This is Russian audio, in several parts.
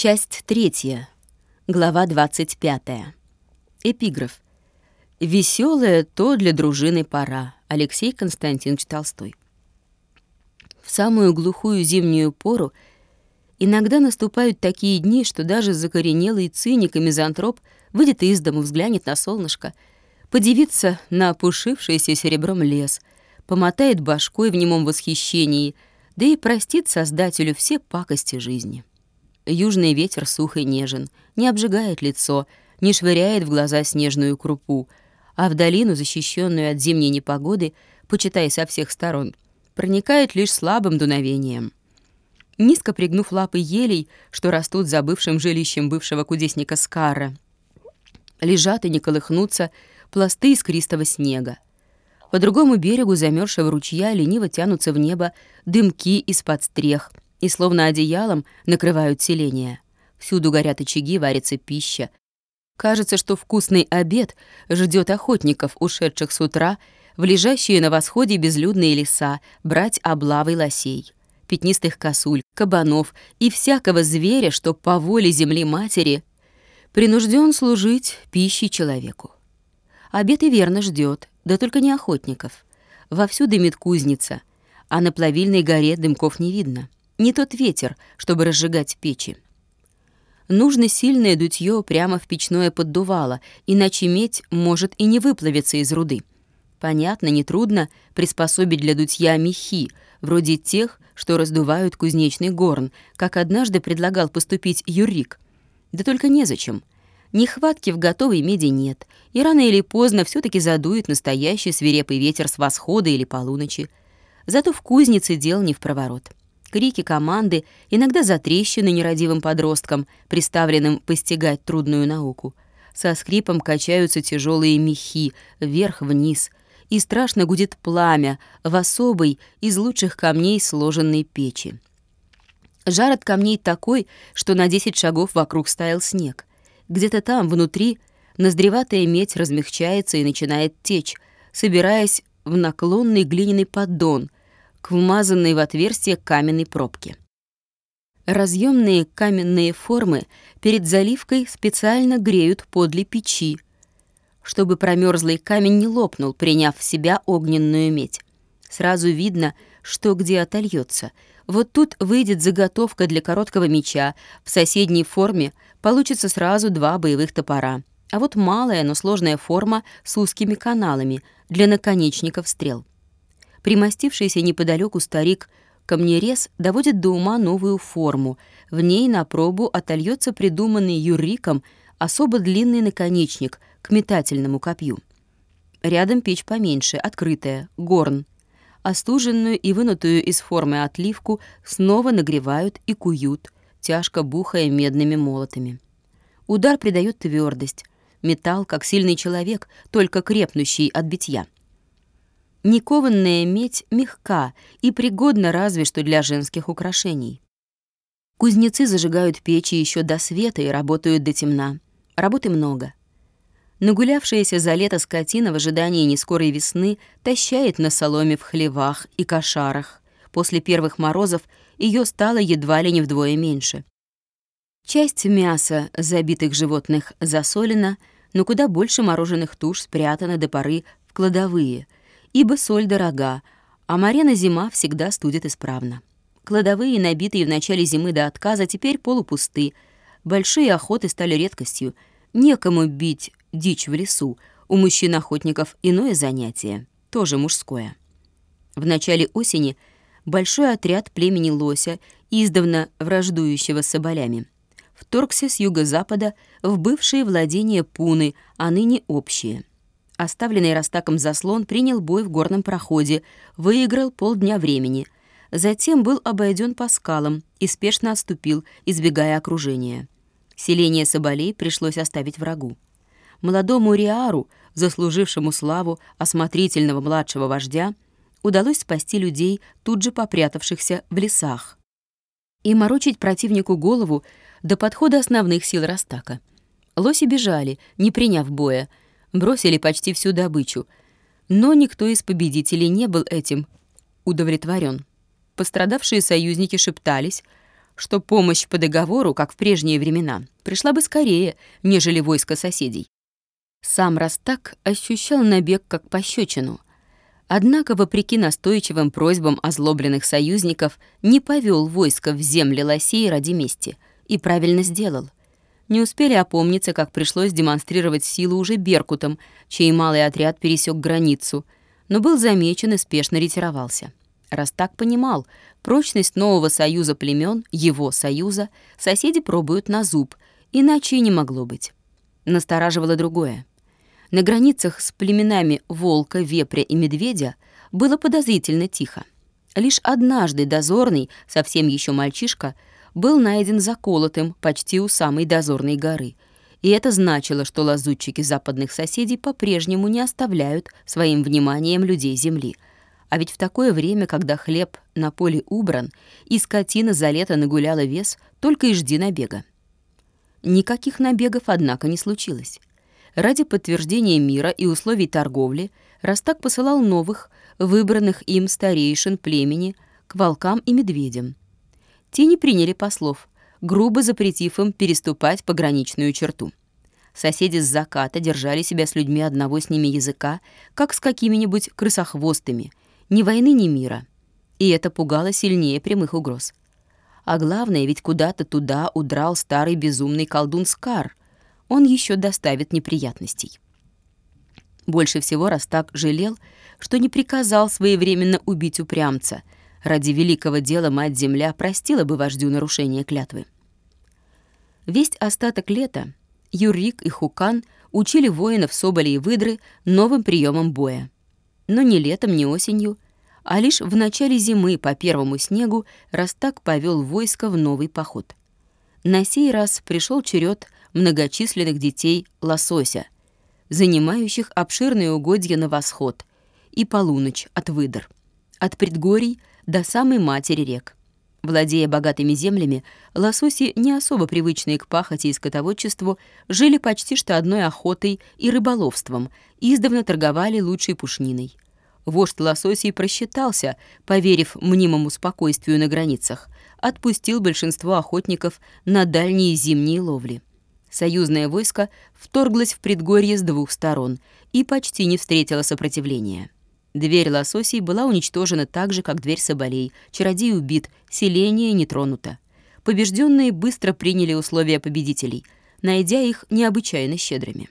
Часть третья. Глава 25. Эпиграф. «Веселая то для дружины пора». Алексей Константинович Толстой. В самую глухую зимнюю пору иногда наступают такие дни, что даже закоренелый циник и мизантроп выйдет из дому, взглянет на солнышко, подивится на опушившийся серебром лес, помотает башкой в немом восхищении, да и простит Создателю все пакости жизни. Южный ветер сух и нежен, не обжигает лицо, не швыряет в глаза снежную крупу, а в долину, защищенную от зимней непогоды, почитай со всех сторон, проникает лишь слабым дуновением. Низко пригнув лапы елей, что растут за бывшим жилищем бывшего кудесника Скара, лежат и не колыхнутся пласты искристого снега. По другому берегу замерзшего ручья лениво тянутся в небо дымки из-под стрех — и словно одеялом накрывают селение. Всюду горят очаги, варится пища. Кажется, что вкусный обед ждет охотников, ушедших с утра в лежащие на восходе безлюдные леса, брать облавой лосей, пятнистых косуль, кабанов и всякого зверя, что по воле земли матери принужден служить пищей человеку. Обед и верно ждет, да только не охотников. Вовсю дымит кузница, а на плавильной горе дымков не видно. Не тот ветер, чтобы разжигать печи. Нужно сильное дутье прямо в печное поддувало, иначе медь может и не выплавиться из руды. Понятно, нетрудно приспособить для дутья мехи, вроде тех, что раздувают кузнечный горн, как однажды предлагал поступить Юрик. Да только незачем. Нехватки в готовой меди нет, и рано или поздно все таки задует настоящий свирепый ветер с восхода или полуночи. Зато в кузнице дел не в проворот крики команды, иногда затрещины нерадивым подросткам, приставленным постигать трудную науку. Со скрипом качаются тяжелые мехи вверх-вниз, и страшно гудит пламя в особой из лучших камней сложенной печи. Жар от камней такой, что на 10 шагов вокруг стаял снег. Где-то там, внутри, ноздреватая медь размягчается и начинает течь, собираясь в наклонный глиняный поддон — к вмазанной в отверстие каменной пробке. Разъемные каменные формы перед заливкой специально греют подле печи, чтобы промерзлый камень не лопнул, приняв в себя огненную медь. Сразу видно, что где отольется. Вот тут выйдет заготовка для короткого меча, в соседней форме получится сразу два боевых топора. А вот малая, но сложная форма с узкими каналами для наконечников стрел. Примостившийся неподалеку старик камнерез доводит до ума новую форму. В ней на пробу отольется придуманный Юриком особо длинный наконечник к метательному копью. Рядом печь поменьше, открытая, горн. Остуженную и вынутую из формы отливку снова нагревают и куют, тяжко бухая медными молотами. Удар придает твердость. Металл, как сильный человек, только крепнущий от битья. Никованная медь мягка и пригодна разве что для женских украшений. Кузнецы зажигают печи еще до света и работают до темна. Работы много. Нагулявшаяся за лето скотина в ожидании нескорой весны тащает на соломе в хлевах и кошарах. После первых морозов ее стало едва ли не вдвое меньше. Часть мяса забитых животных засолена, но куда больше мороженых туш спрятано до поры в кладовые — ибо соль дорога, а Марена зима всегда студит исправно. Кладовые, набитые в начале зимы до отказа, теперь полупусты. Большие охоты стали редкостью. Некому бить дичь в лесу. У мужчин-охотников иное занятие, тоже мужское. В начале осени большой отряд племени лося, издавна враждующего с соболями, вторгся с юго-запада в бывшие владения Пуны, а ныне общие. Оставленный Растаком заслон принял бой в горном проходе, выиграл полдня времени. Затем был обойден по скалам и спешно отступил, избегая окружения. Селение Соболей пришлось оставить врагу. Молодому Риару, заслужившему славу осмотрительного младшего вождя, удалось спасти людей, тут же попрятавшихся в лесах, и морочить противнику голову до подхода основных сил Растака. Лоси бежали, не приняв боя, бросили почти всю добычу. Но никто из победителей не был этим удовлетворен. Пострадавшие союзники шептались, что помощь по договору, как в прежние времена, пришла бы скорее, нежели войско соседей. Сам Растак ощущал набег как пощечину. Однако, вопреки настойчивым просьбам озлобленных союзников, не повел войско в земли Лосей ради мести. И правильно сделал. Не успели опомниться, как пришлось демонстрировать силу уже Беркутом, чей малый отряд пересек границу, но был замечен и спешно ретировался. Растак понимал, прочность нового союза племен, его союза, соседи пробуют на зуб, иначе и не могло быть. Настораживало другое. На границах с племенами волка, вепря и медведя было подозрительно тихо. Лишь однажды дозорный, совсем еще мальчишка, был найден заколотым почти у самой дозорной горы. И это значило, что лазутчики западных соседей по-прежнему не оставляют своим вниманием людей земли. А ведь в такое время, когда хлеб на поле убран и скотина за лето нагуляла вес, только и жди набега. Никаких набегов, однако, не случилось. Ради подтверждения мира и условий торговли Растак посылал новых, выбранных им старейшин племени, к волкам и медведям. Те не приняли послов, грубо запретив им переступать пограничную черту. Соседи с заката держали себя с людьми одного с ними языка, как с какими-нибудь крысохвостыми, ни войны, ни мира. И это пугало сильнее прямых угроз. А главное, ведь куда-то туда удрал старый безумный колдун Скар. Он еще доставит неприятностей. Больше всего Растак жалел, что не приказал своевременно убить упрямца. Ради великого дела Мать-Земля простила бы вождю нарушение клятвы. Весть остаток лета Юрик и Хукан учили воинов Соболи и Выдры новым приемам боя. Но ни летом, ни осенью — а лишь в начале зимы по первому снегу Растак повел войско в новый поход. На сей раз пришел черед многочисленных детей лосося, занимающих обширные угодья на восход, и полуночь от выдор, от предгорий до самой матери рек. Владея богатыми землями, лососи, не особо привычные к пахоте и скотоводчеству, жили почти что одной охотой и рыболовством, издавна торговали лучшей пушниной — Вождь лососей просчитался, поверив мнимому спокойствию на границах, отпустил большинство охотников на дальние зимние ловли. Союзное войско вторглось в предгорье с двух сторон и почти не встретило сопротивления. Дверь лососей была уничтожена так же, как дверь соболей, чародей убит, селение не тронуто. Побежденные быстро приняли условия победителей, найдя их необычайно щедрыми.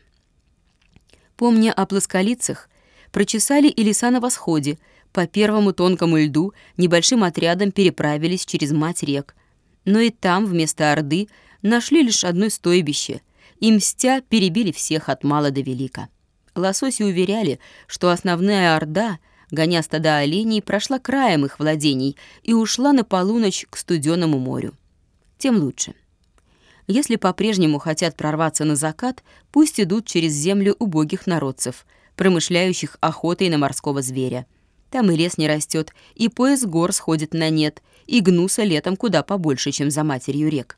Помня о плосколицах, прочесали и леса на восходе, по первому тонкому льду небольшим отрядом переправились через мать рек. Но и там вместо Орды нашли лишь одно стойбище, и мстя перебили всех от мала до велика. Лососи уверяли, что основная Орда, гоня стада оленей, прошла краем их владений и ушла на полуночь к студеному морю. Тем лучше. Если по-прежнему хотят прорваться на закат, пусть идут через землю убогих народцев — промышляющих охотой на морского зверя. Там и лес не растет, и пояс гор сходит на нет, и гнуса летом куда побольше, чем за матерью рек.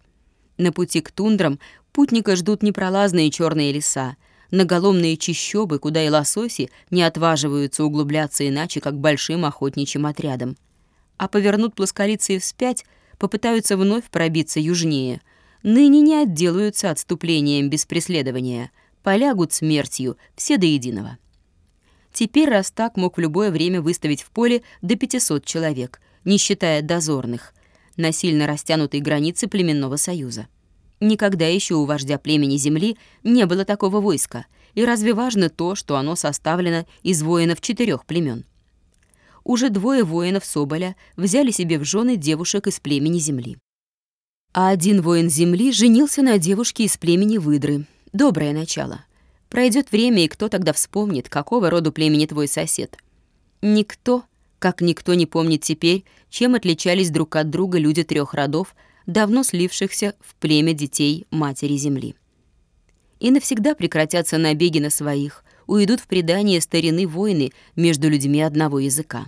На пути к тундрам путника ждут непролазные черные леса, наголомные чищобы, куда и лососи не отваживаются углубляться иначе, как большим охотничьим отрядом. А повернут плосколицы вспять, попытаются вновь пробиться южнее. Ныне не отделаются отступлением без преследования, полягут смертью все до единого. Теперь Растак мог в любое время выставить в поле до 500 человек, не считая дозорных, на сильно растянутой границе племенного союза. Никогда еще у вождя племени Земли не было такого войска, и разве важно то, что оно составлено из воинов четырех племен? Уже двое воинов Соболя взяли себе в жены девушек из племени Земли. А один воин Земли женился на девушке из племени Выдры. Доброе начало. Пройдет время, и кто тогда вспомнит, какого рода племени твой сосед? Никто, как никто не помнит теперь, чем отличались друг от друга люди трех родов, давно слившихся в племя детей Матери Земли. И навсегда прекратятся набеги на своих, уйдут в предание старины войны между людьми одного языка.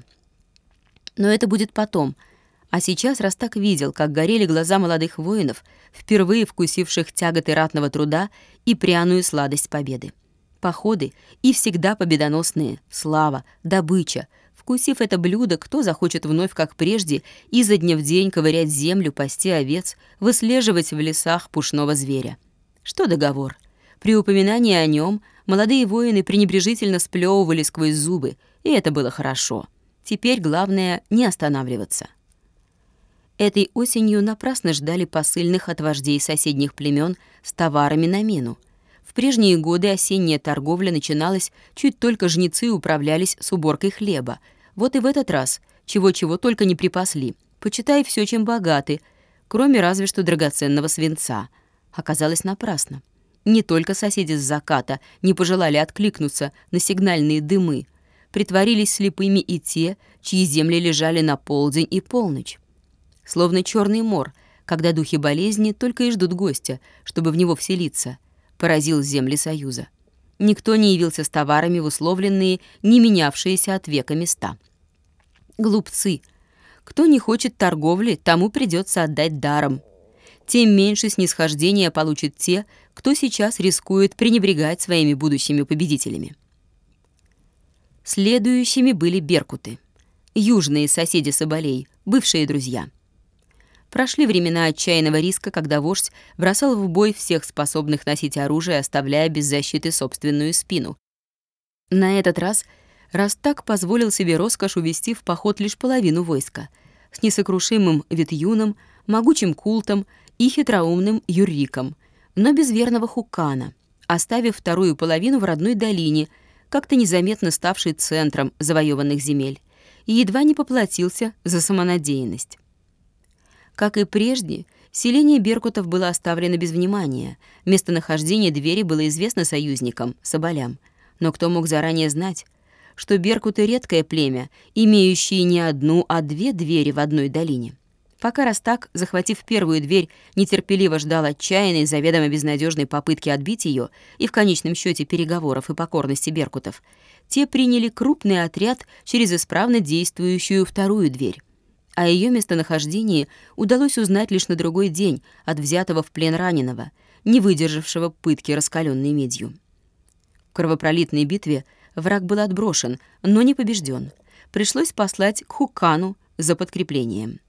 Но это будет потом — а сейчас Растак видел, как горели глаза молодых воинов, впервые вкусивших тяготы ратного труда и пряную сладость победы. Походы и всегда победоносные, слава, добыча — Вкусив это блюдо, кто захочет вновь, как прежде, изо дня в день ковырять землю, пасти овец, выслеживать в лесах пушного зверя? Что договор? При упоминании о нем молодые воины пренебрежительно сплевывали сквозь зубы, и это было хорошо. Теперь главное — не останавливаться. Этой осенью напрасно ждали посыльных от вождей соседних племен с товарами на мину. В прежние годы осенняя торговля начиналась, чуть только жнецы управлялись с уборкой хлеба. Вот и в этот раз чего-чего только не припасли. Почитай все, чем богаты, кроме разве что драгоценного свинца. Оказалось напрасно. Не только соседи с заката не пожелали откликнуться на сигнальные дымы, притворились слепыми и те, чьи земли лежали на полдень и полночь словно черный мор, когда духи болезни только и ждут гостя, чтобы в него вселиться, поразил земли Союза. Никто не явился с товарами в условленные, не менявшиеся от века места. Глупцы. Кто не хочет торговли, тому придется отдать даром. Тем меньше снисхождения получат те, кто сейчас рискует пренебрегать своими будущими победителями. Следующими были беркуты. Южные соседи Соболей, бывшие друзья — Прошли времена отчаянного риска, когда вождь бросал в бой всех способных носить оружие, оставляя без защиты собственную спину. На этот раз Растак позволил себе роскошь увести в поход лишь половину войска, с несокрушимым Витюном, могучим Култом и хитроумным Юриком, но без верного Хукана, оставив вторую половину в родной долине, как-то незаметно ставшей центром завоеванных земель, и едва не поплатился за самонадеянность. Как и прежде, селение Беркутов было оставлено без внимания. Местонахождение двери было известно союзникам, соболям. Но кто мог заранее знать, что Беркуты — редкое племя, имеющее не одну, а две двери в одной долине? Пока Растак, захватив первую дверь, нетерпеливо ждал отчаянной, заведомо безнадежной попытки отбить ее и в конечном счете переговоров и покорности беркутов, те приняли крупный отряд через исправно действующую вторую дверь. О ее местонахождении удалось узнать лишь на другой день от взятого в плен раненого, не выдержавшего пытки раскаленной медью. В кровопролитной битве враг был отброшен, но не побежден. Пришлось послать к Хукану за подкреплением.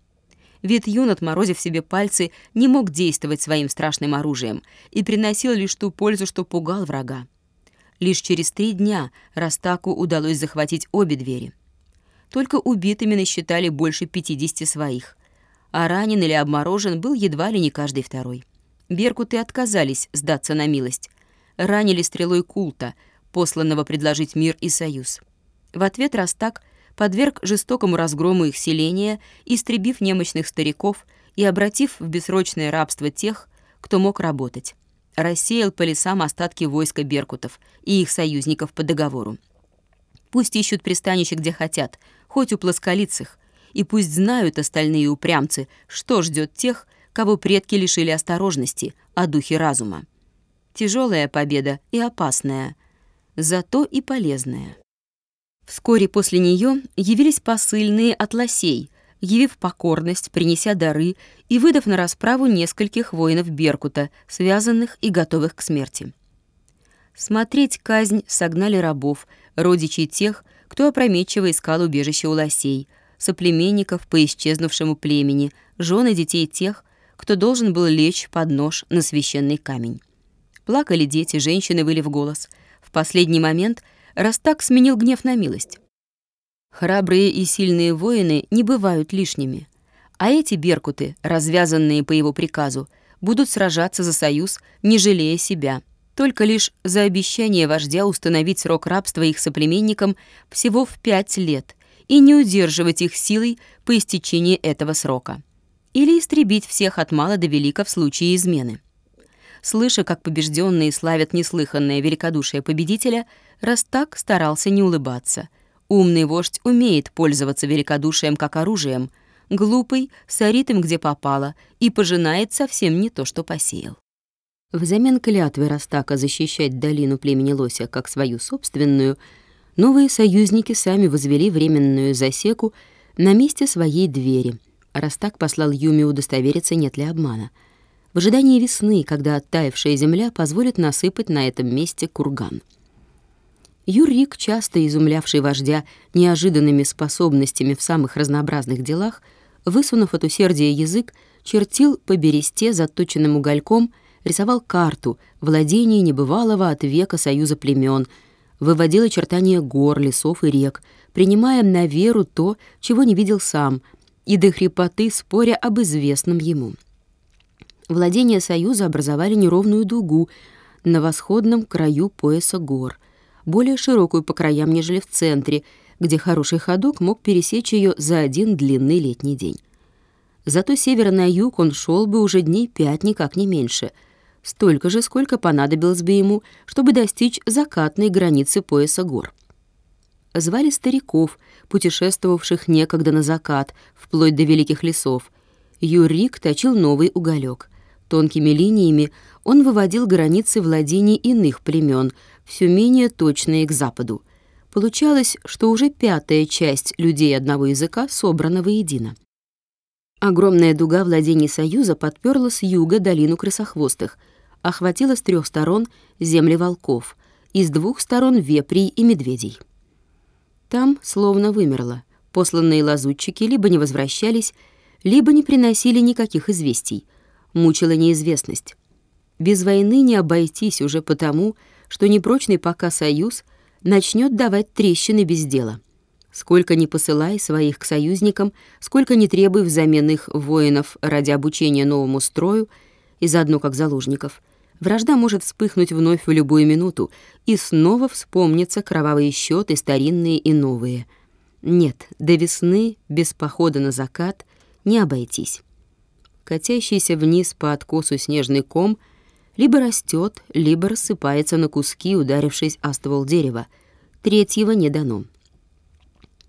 Вид юн, отморозив себе пальцы, не мог действовать своим страшным оружием и приносил лишь ту пользу, что пугал врага. Лишь через три дня Растаку удалось захватить обе двери — только убитыми насчитали больше 50 своих. А ранен или обморожен был едва ли не каждый второй. Беркуты отказались сдаться на милость. Ранили стрелой культа, посланного предложить мир и союз. В ответ Растак подверг жестокому разгрому их селения, истребив немощных стариков и обратив в бессрочное рабство тех, кто мог работать. Рассеял по лесам остатки войска беркутов и их союзников по договору. Пусть ищут пристанище, где хотят, хоть у плосколицых, и пусть знают остальные упрямцы, что ждет тех, кого предки лишили осторожности, о духе разума. Тяжелая победа и опасная, зато и полезная. Вскоре после нее явились посыльные от лосей, явив покорность, принеся дары и выдав на расправу нескольких воинов Беркута, связанных и готовых к смерти. Смотреть казнь согнали рабов, родичей тех, кто опрометчиво искал убежище у лосей, соплеменников по исчезнувшему племени, жены детей тех, кто должен был лечь под нож на священный камень. Плакали дети, женщины выли в голос. В последний момент Растак сменил гнев на милость. Храбрые и сильные воины не бывают лишними. А эти беркуты, развязанные по его приказу, будут сражаться за союз, не жалея себя — только лишь за обещание вождя установить срок рабства их соплеменникам всего в пять лет и не удерживать их силой по истечении этого срока. Или истребить всех от мала до велика в случае измены. Слыша, как побежденные славят неслыханное великодушие победителя, Растак старался не улыбаться. Умный вождь умеет пользоваться великодушием как оружием, глупый сорит им где попало и пожинает совсем не то, что посеял. Взамен клятвы Растака защищать долину племени Лося как свою собственную, новые союзники сами возвели временную засеку на месте своей двери. Растак послал Юми удостовериться, нет ли обмана. В ожидании весны, когда оттаившая земля позволит насыпать на этом месте курган. Юрик, часто изумлявший вождя неожиданными способностями в самых разнообразных делах, высунув от усердия язык, чертил по бересте заточенным угольком, рисовал карту владений небывалого от века союза племен, выводил очертания гор, лесов и рек, принимая на веру то, чего не видел сам, и до хрипоты споря об известном ему. Владения союза образовали неровную дугу на восходном краю пояса гор — более широкую по краям, нежели в центре, где хороший ходок мог пересечь ее за один длинный летний день. Зато севера на юг он шел бы уже дней пять, никак не меньше, столько же, сколько понадобилось бы ему, чтобы достичь закатной границы пояса гор. Звали стариков, путешествовавших некогда на закат, вплоть до великих лесов. Юрик точил новый уголек. Тонкими линиями он выводил границы владений иных племен — все менее точные к западу. Получалось, что уже пятая часть людей одного языка собрана воедино. Огромная дуга владений Союза подперла с юга долину крысохвостых, охватила с трех сторон земли волков и с двух сторон вепрей и медведей. Там словно вымерло. Посланные лазутчики либо не возвращались, либо не приносили никаких известий. Мучила неизвестность. Без войны не обойтись уже потому, что непрочный пока союз начнет давать трещины без дела. Сколько ни посылай своих к союзникам, сколько ни требуй взамен их воинов ради обучения новому строю и заодно как заложников, вражда может вспыхнуть вновь в любую минуту, и снова вспомнятся кровавые счеты, старинные и новые. Нет, до весны без похода на закат не обойтись. Катящийся вниз по откосу снежный ком — либо растет, либо рассыпается на куски, ударившись о ствол дерева. Третьего не дано.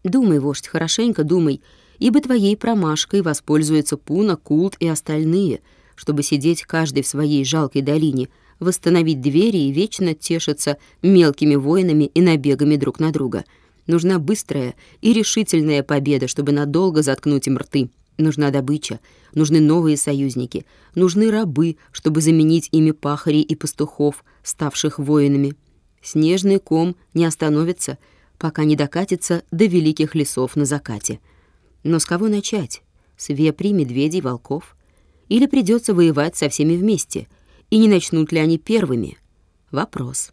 Думай, вождь, хорошенько думай, ибо твоей промашкой воспользуются Пуна, Култ и остальные, чтобы сидеть каждый в своей жалкой долине, восстановить двери и вечно тешиться мелкими войнами и набегами друг на друга. Нужна быстрая и решительная победа, чтобы надолго заткнуть им рты. Нужна добыча, нужны новые союзники, нужны рабы, чтобы заменить ими пахарей и пастухов, ставших воинами. Снежный ком не остановится, пока не докатится до великих лесов на закате. Но с кого начать? С вепрей, медведей, волков? Или придется воевать со всеми вместе? И не начнут ли они первыми? Вопрос.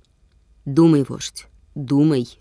Думай, вождь, думай.